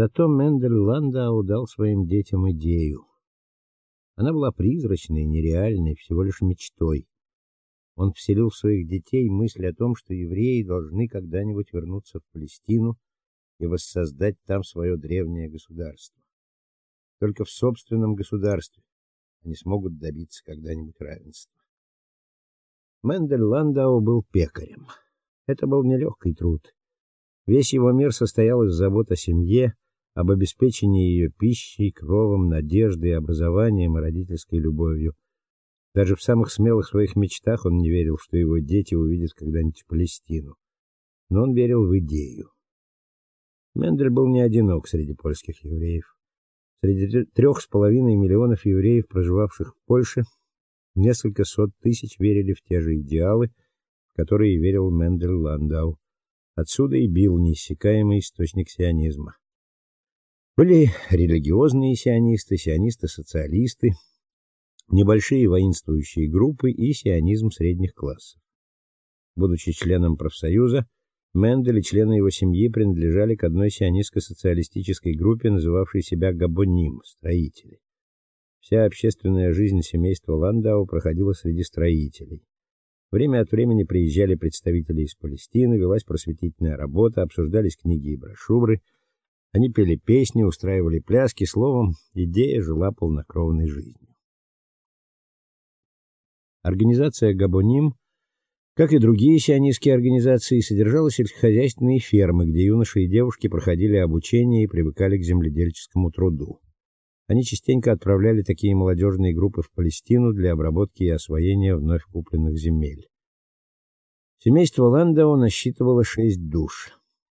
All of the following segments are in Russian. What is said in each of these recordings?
Зато Мендель Ландау дал своим детям идею. Она была призрачной, нереальной, всего лишь мечтой. Он вселил в своих детей мысль о том, что евреи должны когда-нибудь вернуться в Палестину и воссоздать там свое древнее государство. Только в собственном государстве они смогут добиться когда-нибудь равенства. Мендель Ландау был пекарем. Это был нелегкий труд. Весь его мир состоял из забот о семье, об обеспечении ее пищей, кровом, надеждой, образованием и родительской любовью. Даже в самых смелых своих мечтах он не верил, что его дети увидят когда-нибудь Палестину. Но он верил в идею. Мендель был не одинок среди польских евреев. Среди трех с половиной миллионов евреев, проживавших в Польше, несколько сот тысяч верили в те же идеалы, в которые верил Мендель Ландау. Отсюда и бил неиссякаемый источник сионизма. Были религиозные сионисты, сионисты-социалисты, небольшие воинствующие группы и сионизм средних классов. Будучи членом профсоюза, Мендель и члены его семьи принадлежали к одной сионистско-социалистической группе, называвшей себя Габоним строители. Вся общественная жизнь семейства Ландау проходила среди строителей. Время от времени приезжали представители из Палестины, велась просветительная работа, обсуждались книги и брошюры. Они пели песни, устраивали пляски, словом, идея жила полнокровной жизнью. Организация Габоним, как и другие сионистские организации, содержала сельскохозяйственные фермы, где юноши и девушки проходили обучение и привыкали к земледельческому труду. Они частенько отправляли такие молодежные группы в Палестину для обработки и освоения вновь купленных земель. Семейство Ландау насчитывало шесть душ.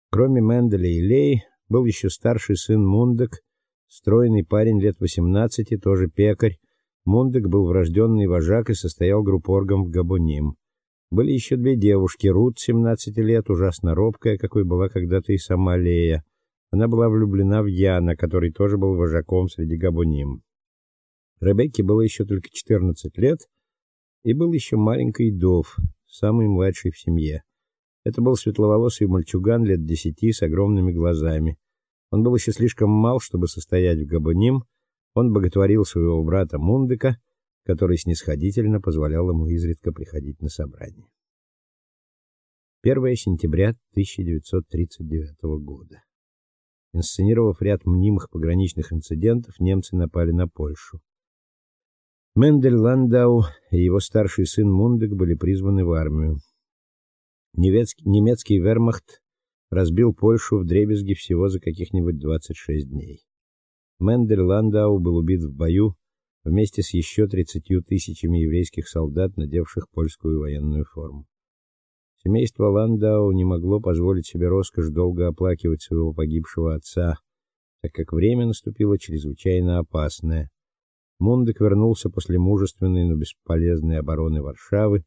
Кроме Менделя и Лей, был еще старший сын Мундек, стройный парень лет 18, тоже пекарь, Мундек был врожденный вожак и состоял группоргом в Габоним. Были еще две девушки, Рут, 17 лет, ужасно робкая, какой была когда-то и сама Лея. Она была влюблена в Яна, который тоже был вожаком среди Габоним. Ребекке было еще только 14 лет, и был еще маленький Дов, самый младший в семье. Это был светловолосый мальчуган лет десяти с огромными глазами. Он был еще слишком мал, чтобы состоять в Габоним, он боготворил своего брата Мундыка, который снисходительно позволял ему изредка приходить на собрания. 1 сентября 1939 года. Инсценировав ряд мнимых пограничных инцидентов, немцы напали на Польшу. Мендель Ландау и его старший сын Мундек были призваны в армию. Немецкий, немецкий вермахт разбил Польшу вдребезги всего за каких-нибудь 26 дней. Мендель Ландау был убит в бою вместе с еще 30 тысячами еврейских солдат, надевших польскую военную форму. Семейство Ландау не могло позволить себе роскошь долго оплакивать своего погибшего отца, так как время наступило чрезвычайно опасное. Мундек вернулся после мужественной, но бесполезной обороны Варшавы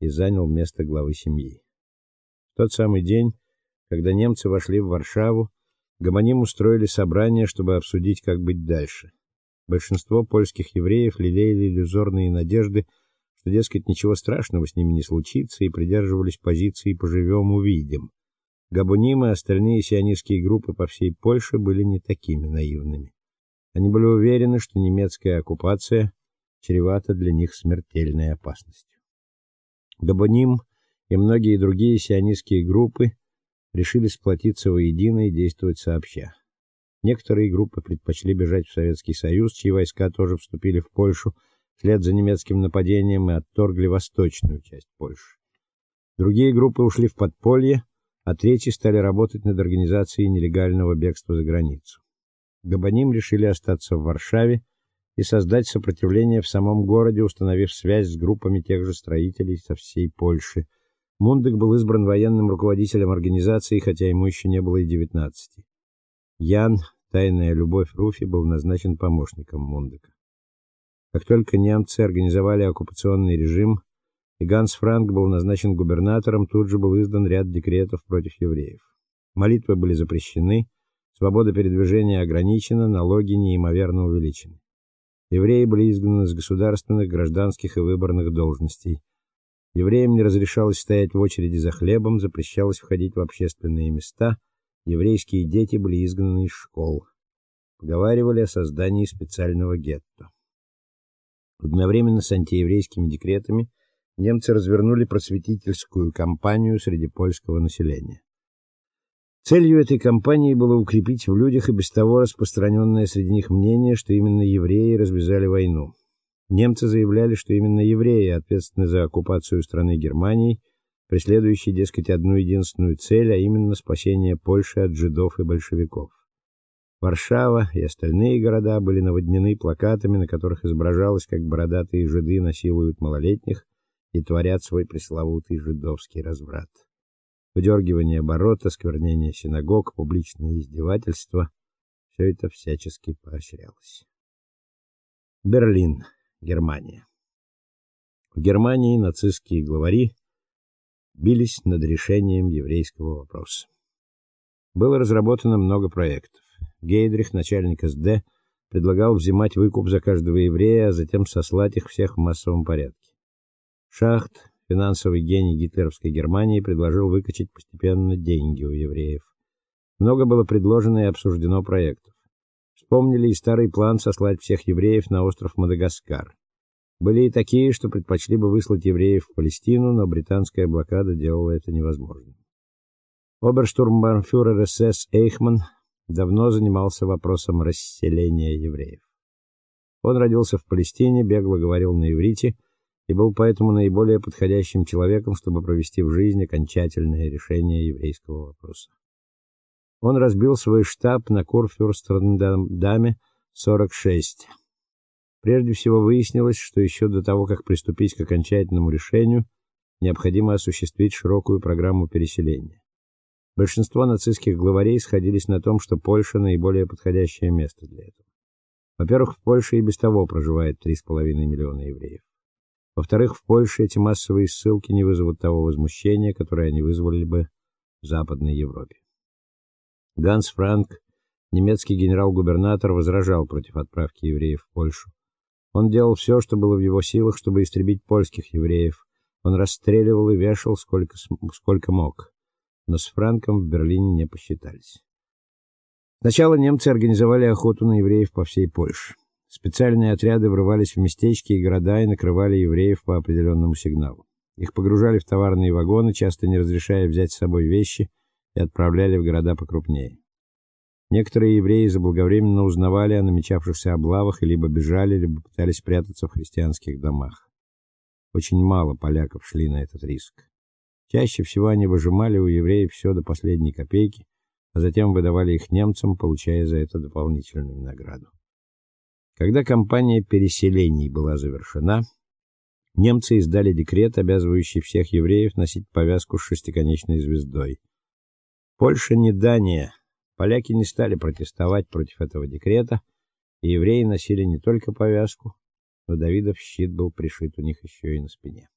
и занял место главы семьи. В тот самый день, когда немцы вошли в Варшаву, Гомоним устроили собрание, чтобы обсудить, как быть дальше. Большинство польских евреев лелеяли иллюзорные надежды, что, дескать, ничего страшного с ними не случится, и придерживались позиции «поживем, увидим». Габоним и остальные сионистские группы по всей Польше были не такими наивными. Они были уверены, что немецкая оккупация чревата для них смертельной опасностью. Габоним и многие другие сионистские группы решили сплотиться воедино и действовать сообща. Некоторые группы предпочли бежать в Советский Союз, чьи войска тоже вступили в Польшу вслед за немецким нападением и отторгли восточную часть Польши. Другие группы ушли в подполье, а третьи стали работать над организацией нелегального бегства за границу. Габоним решили остаться в Варшаве и создать сопротивление в самом городе, установив связь с группами тех же строителей со всей Польши – Мундек был избран военным руководителем организации, хотя ему еще не было и 19. Ян, тайная любовь Руфи, был назначен помощником Мундека. Как только немцы организовали оккупационный режим, и Ганс Франк был назначен губернатором, тут же был издан ряд декретов против евреев. Молитвы были запрещены, свобода передвижения ограничена, налоги неимоверно увеличены. Евреи были изгнаны с государственных, гражданских и выборных должностей. Евреям не разрешалось стоять в очереди за хлебом, запрещалось входить в общественные места, Еврейские дети были изгнаны из школ. Поговаривали о создании специального гетто. Одновременно с антиеврейскими декретами немцы развернули просветительскую кампанию среди польского населения. Целью этой кампании было укрепить в людях и без того распространенное среди них мнение, что именно евреи развязали войну. Немцы заявляли, что именно евреи ответственны за оккупацию страны Германией, преследующей, дескать, одну единственную цель, а именно спасение Польши от жидов и большевиков. Варшава и остальные города были наводнены плакатами, на которых изображалось, как бородатые жиды насилуют малолетних и творят свой пресловутый жидовский разврат. Выдергивание оборота, сквернение синагог, публичные издевательства все это всячески поощрялось. Берлин, Германия. В Германии нацистские главари бились над решением еврейского вопроса. Было разработано много проектов. Гейдрих, начальник СД, предлагал взимать выкуп за каждого еврея, а затем сослать их всех в массовом порядке. Шахт, финансовый гений гитлеровской Германии, предложил выкачать постепенно деньги у евреев. Много было предложено и обсуждено проектов. Вспомнили и старый план сослать всех евреев на остров Мадагаскар. Были и такие, что предпочли бы выслать евреев в Палестину, но британская блокада делала это невозможным. Оберштурмбанфюрер СС Эйхман давно занимался вопросом расселения евреев. Он родился в Палестине, бегло говорил на иврите и был поэтому наиболее подходящим человеком, чтобы провести в жизнь окончательное решение еврейского вопроса. Он разбил свой штаб на Курфюрстендаме 46. Прежде всего выяснилось, что еще до того, как приступить к окончательному решению, необходимо осуществить широкую программу переселения. Большинство нацистских главарей сходились на том, что Польша наиболее подходящее место для этого. Во-первых, в Польше и без того проживает 3,5 миллиона евреев. Во-вторых, в Польше эти массовые ссылки не вызовут того возмущения, которое они вызвали бы в Западной Европе. Ганс Франк, немецкий генерал-губернатор, возражал против отправки евреев в Польшу. Он делал все, что было в его силах, чтобы истребить польских евреев. Он расстреливал и вешал сколько сколько мог но с Франком в Берлине не посчитались. Сначала немцы организовали охоту на евреев по всей Польше. Специальные отряды врывались в местечки и города и накрывали евреев по определенному сигналу. Их погружали в товарные вагоны, часто не разрешая взять с собой вещи, и отправляли в города покрупнее. Некоторые евреи заблаговременно узнавали о намечавшихся облавах и либо бежали, либо пытались спрятаться в христианских домах. Очень мало поляков шли на этот риск. Чаще всего они выжимали у евреев все до последней копейки, а затем выдавали их немцам, получая за это дополнительную награду. Когда кампания переселений была завершена, немцы издали декрет, обязывающий всех евреев носить повязку с шестиконечной звездой. Польша не Дания. Поляки не стали протестовать против этого декрета, и евреи носили не только повязку, но Давидов щит был пришит у них еще и на спине.